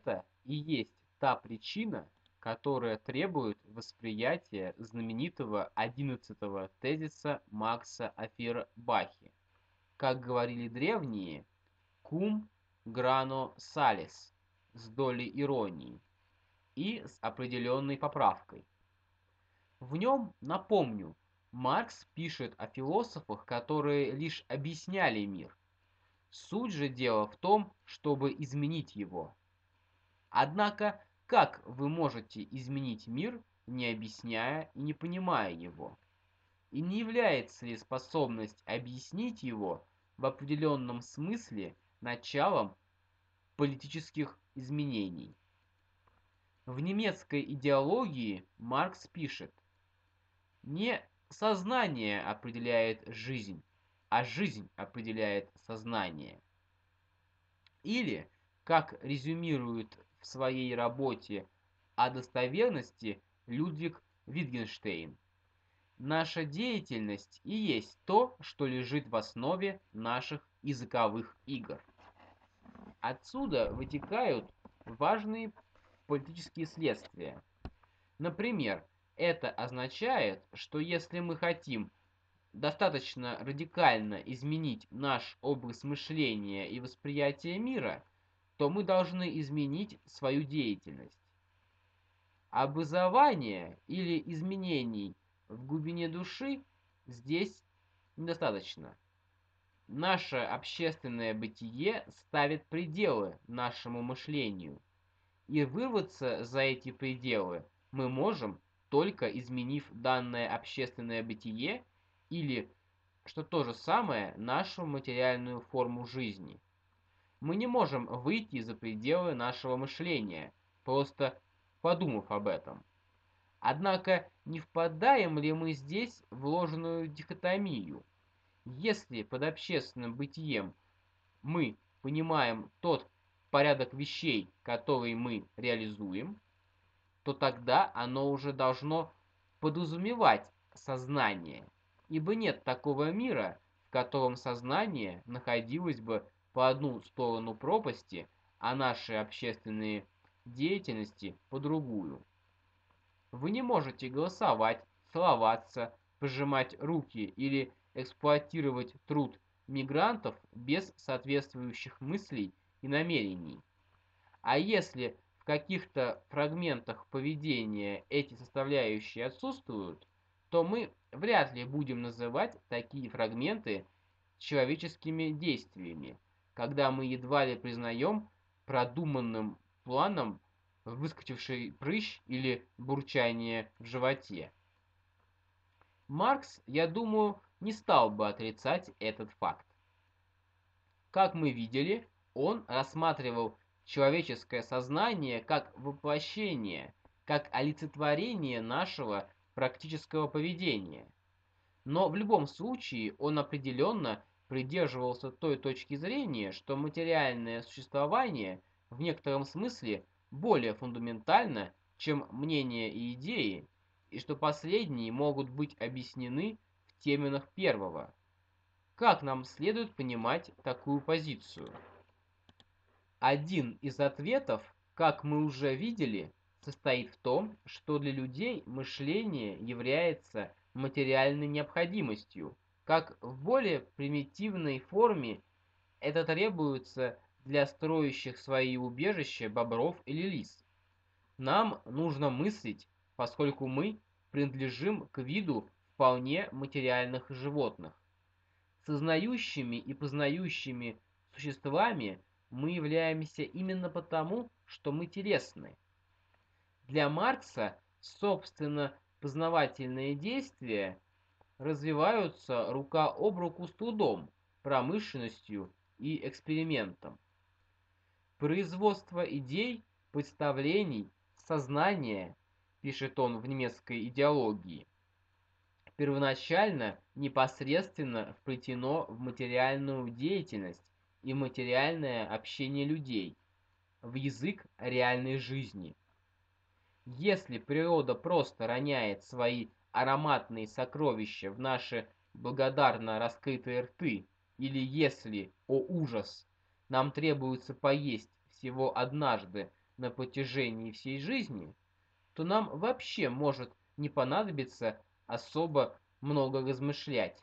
это и есть та причина, которая требует восприятия знаменитого одиннадцатого тезиса Макса о Фейербахе. Как говорили древние, «cum grano salis» с долей иронии и с определенной поправкой. В нем, напомню, Маркс пишет о философах, которые лишь объясняли мир. Суть же дела в том, чтобы изменить его. Однако, как вы можете изменить мир, не объясняя и не понимая его? И не является ли способность объяснить его в определенном смысле началом политических изменений? В немецкой идеологии Маркс пишет, не сознание определяет жизнь, а жизнь определяет сознание. Или, как резюмирует в своей работе о достоверности Людвиг Витгенштейн, наша деятельность и есть то, что лежит в основе наших языковых игр. Отсюда вытекают важные политические следствия. Например, это означает, что если мы хотим достаточно радикально изменить наш образ мышления и восприятия мира, то мы должны изменить свою деятельность. Образование или изменений в глубине души здесь недостаточно. Наше общественное бытие ставит пределы нашему мышлению, и вырваться за эти пределы мы можем только изменив данное общественное бытие или, что то же самое, нашу материальную форму жизни. Мы не можем выйти за пределы нашего мышления, просто подумав об этом. Однако не впадаем ли мы здесь в ложную дихотомию? Если под общественным бытием мы понимаем тот порядок вещей, который мы реализуем, то тогда оно уже должно подразумевать сознание, ибо нет такого мира, в котором сознание находилось бы по одну сторону пропасти, а наши общественные деятельности по другую. Вы не можете голосовать, целоваться, пожимать руки или эксплуатировать труд мигрантов без соответствующих мыслей и намерений. А если в каких-то фрагментах поведения эти составляющие отсутствуют, то мы вряд ли будем называть такие фрагменты человеческими действиями, когда мы едва ли признаем продуманным планом выскочивший прыщ или бурчание в животе. Маркс, я думаю, не стал бы отрицать этот факт. Как мы видели, он рассматривал человеческое сознание как воплощение, как олицетворение нашего практического поведения. Но в любом случае он определенно придерживался той точки зрения, что материальное существование в некотором смысле более фундаментально, чем мнения и идеи, и что последние могут быть объяснены в терминах первого. Как нам следует понимать такую позицию? Один из ответов, как мы уже видели, состоит в том, что для людей мышление является материальной необходимостью, как в более примитивной форме это требуется для строящих свои убежища бобров или лис. Нам нужно мыслить, поскольку мы принадлежим к виду вполне материальных животных. Сознающими и познающими существами – мы являемся именно потому, что мы телесны. Для Маркса, собственно, познавательные действия развиваются рука об руку с трудом, промышленностью и экспериментом. Производство идей, представлений, сознания, пишет он в немецкой идеологии, первоначально непосредственно вплетено в материальную деятельность, и материальное общение людей, в язык реальной жизни. Если природа просто роняет свои ароматные сокровища в наши благодарно раскрытые рты, или если, о ужас, нам требуется поесть всего однажды на протяжении всей жизни, то нам вообще может не понадобиться особо много размышлять.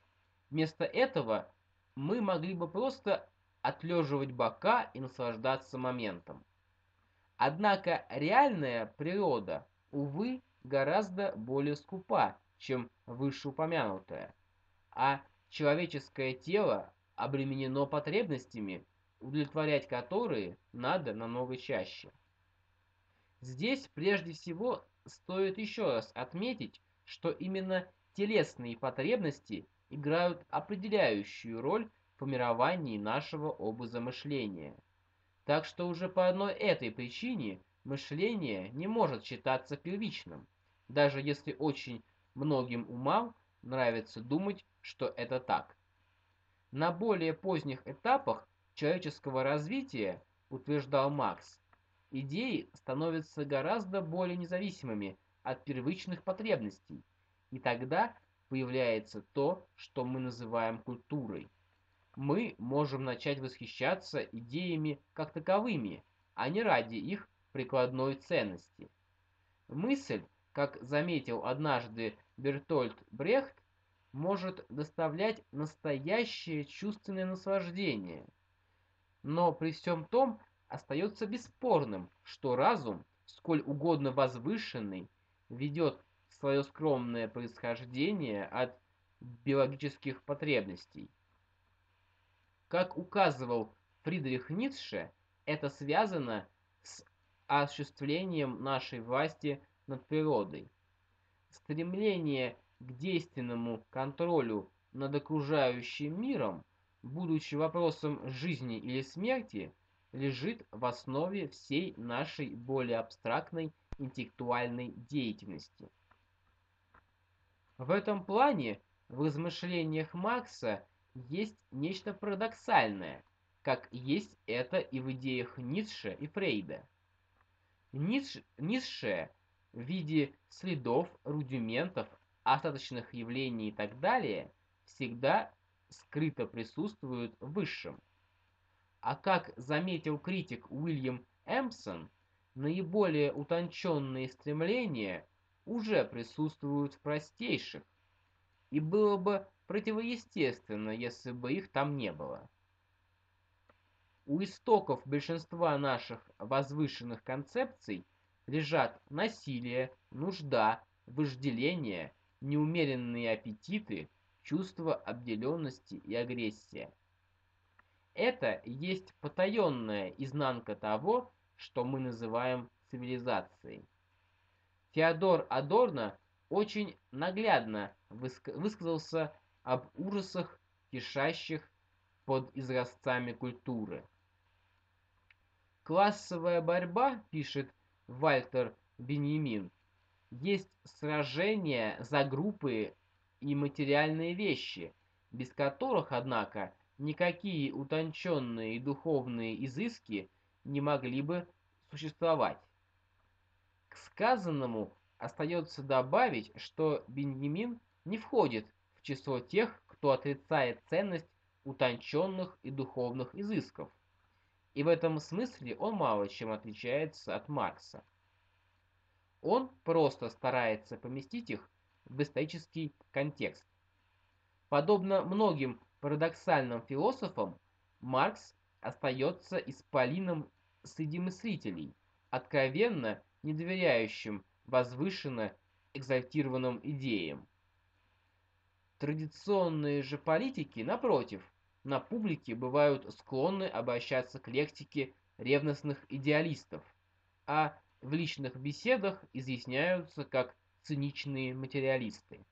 Вместо этого мы могли бы просто отлеживать бока и наслаждаться моментом. Однако реальная природа, увы, гораздо более скупа, чем вышеупомянутая, а человеческое тело обременено потребностями, удовлетворять которые надо намного чаще. Здесь прежде всего стоит еще раз отметить, что именно телесные потребности играют определяющую роль в формировании нашего образа мышления. Так что уже по одной этой причине мышление не может считаться первичным, даже если очень многим умам нравится думать, что это так. На более поздних этапах человеческого развития, утверждал Макс, идеи становятся гораздо более независимыми от первичных потребностей, и тогда появляется то, что мы называем культурой. Мы можем начать восхищаться идеями как таковыми, а не ради их прикладной ценности. Мысль, как заметил однажды Бертольд Брехт, может доставлять настоящее чувственное наслаждение. Но при всем том остается бесспорным, что разум, сколь угодно возвышенный, ведет свое скромное происхождение от биологических потребностей. Как указывал Фридрих Ницше, это связано с осуществлением нашей власти над природой. Стремление к действенному контролю над окружающим миром, будучи вопросом жизни или смерти, лежит в основе всей нашей более абстрактной интеллектуальной деятельности. В этом плане в размышлениях Маркса есть нечто парадоксальное, как есть это и в идеях Ницше и Фрейда. Ницше, Ницше в виде следов, рудиментов, остаточных явлений и так далее всегда скрыто присутствуют в высшем. А как заметил критик Уильям Эмпсон, наиболее утонченные стремления уже присутствуют в простейших, и было бы противоестественно, если бы их там не было. У истоков большинства наших возвышенных концепций лежат насилие, нужда, вожделение, неумеренные аппетиты, чувство обделенности и агрессия. Это есть потаенная изнанка того, что мы называем цивилизацией. Теодор Адорно очень наглядно высказался об ужасах, кишащих под изразцами культуры. Классовая борьба, пишет Вальтер Беньямин, есть сражение за группы и материальные вещи, без которых, однако, никакие утонченные духовные изыски не могли бы существовать. К сказанному остается добавить, что Беньямин не входит в число тех, кто отрицает ценность утонченных и духовных изысков. И в этом смысле он мало чем отличается от Маркса. Он просто старается поместить их в исторический контекст. Подобно многим парадоксальным философам, Маркс остается исполином среди мыслителей, откровенно не доверяющим возвышенно экзальтированным идеям. Традиционные же политики, напротив, на публике бывают склонны обращаться к лексике ревностных идеалистов, а в личных беседах изъясняются как циничные материалисты.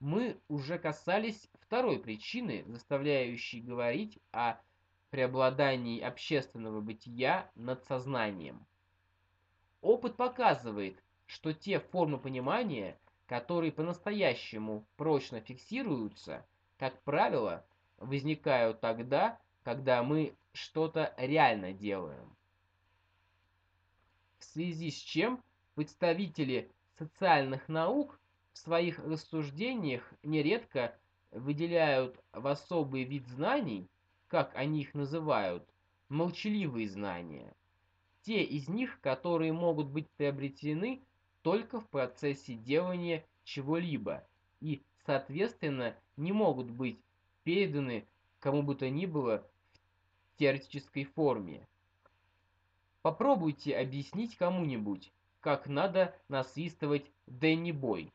Мы уже касались второй причины, заставляющей говорить о преобладании общественного бытия над сознанием. Опыт показывает, что те формы понимания, которые по-настоящему прочно фиксируются, как правило, возникают тогда, когда мы что-то реально делаем. В связи с чем представители социальных наук в своих рассуждениях нередко выделяют в особый вид знаний, как они их называют, молчаливые знания. те из них, которые могут быть приобретены только в процессе делания чего-либо и, соответственно, не могут быть переданы кому бы то ни было в теоретической форме. Попробуйте объяснить кому-нибудь, как надо насвистывать Дэнни Бой.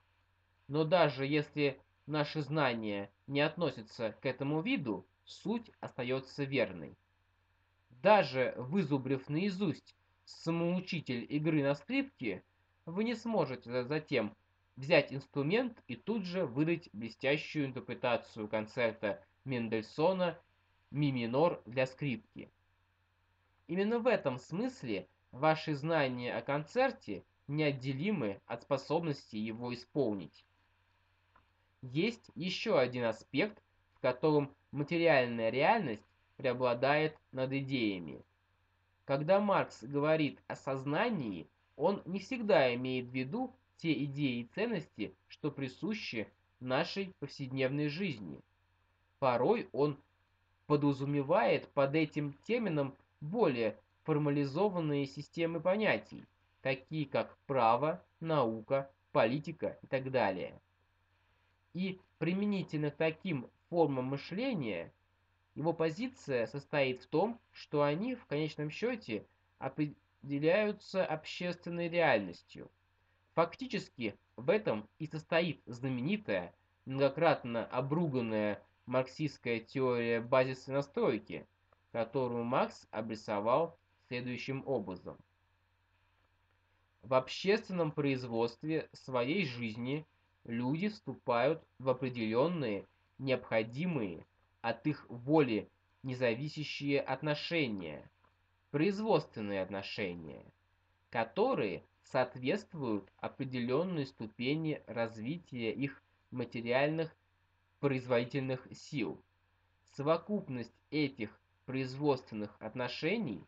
Но даже если наши знания не относятся к этому виду, суть остается верной. Даже вызубрив наизусть самоучитель игры на скрипке, вы не сможете затем взять инструмент и тут же выдать блестящую интерпретацию концерта Мендельсона «Ми минор» для скрипки. Именно в этом смысле ваши знания о концерте неотделимы от способности его исполнить. Есть еще один аспект, в котором материальная реальность преобладает над идеями. Когда Маркс говорит о сознании, он не всегда имеет в виду те идеи и ценности, что присущи нашей повседневной жизни. Порой он подразумевает под этим термином более формализованные системы понятий, такие как право, наука, политика и так далее. И применительно к таким формам мышления, его позиция состоит в том, что они в конечном счете определяются общественной реальностью. Фактически в этом и состоит знаменитая, многократно обруганная марксистская теория базисной настройки – которую Маркс обрисовал следующим образом. В общественном производстве своей жизни люди вступают в определенные, необходимые от их воли независящие отношения, производственные отношения, которые соответствуют определенной ступени развития их материальных производительных сил. Совокупность этих производственных отношений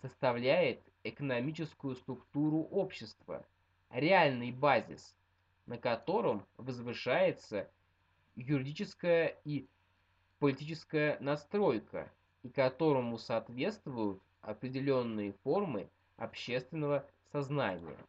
составляет экономическую структуру общества, реальный базис, на котором возвышается юридическая и политическая настройка и которому соответствуют определенные формы общественного сознания.